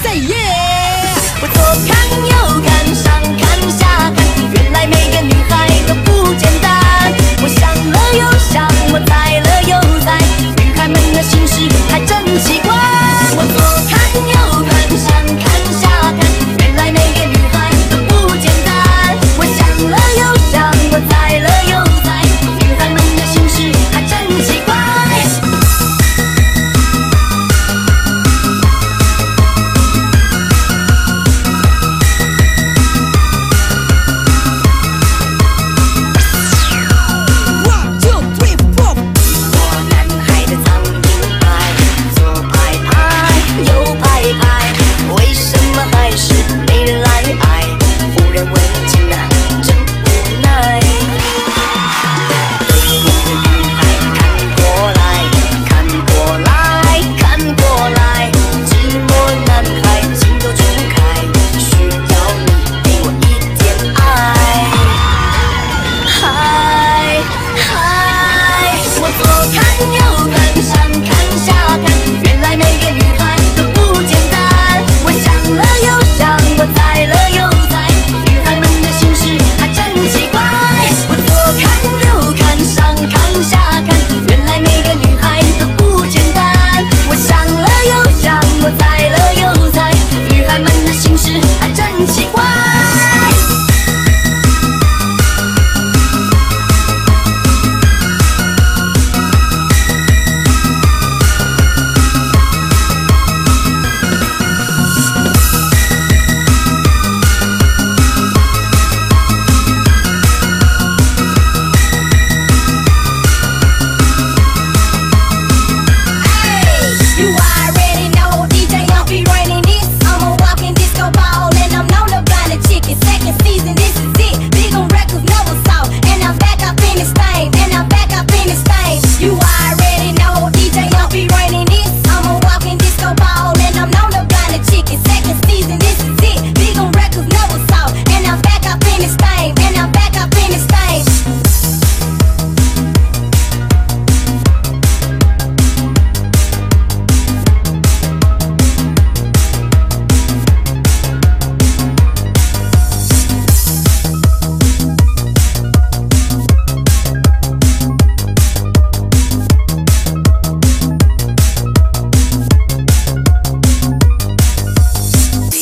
再耶我左看右看上看下看原来每个女孩都不简单。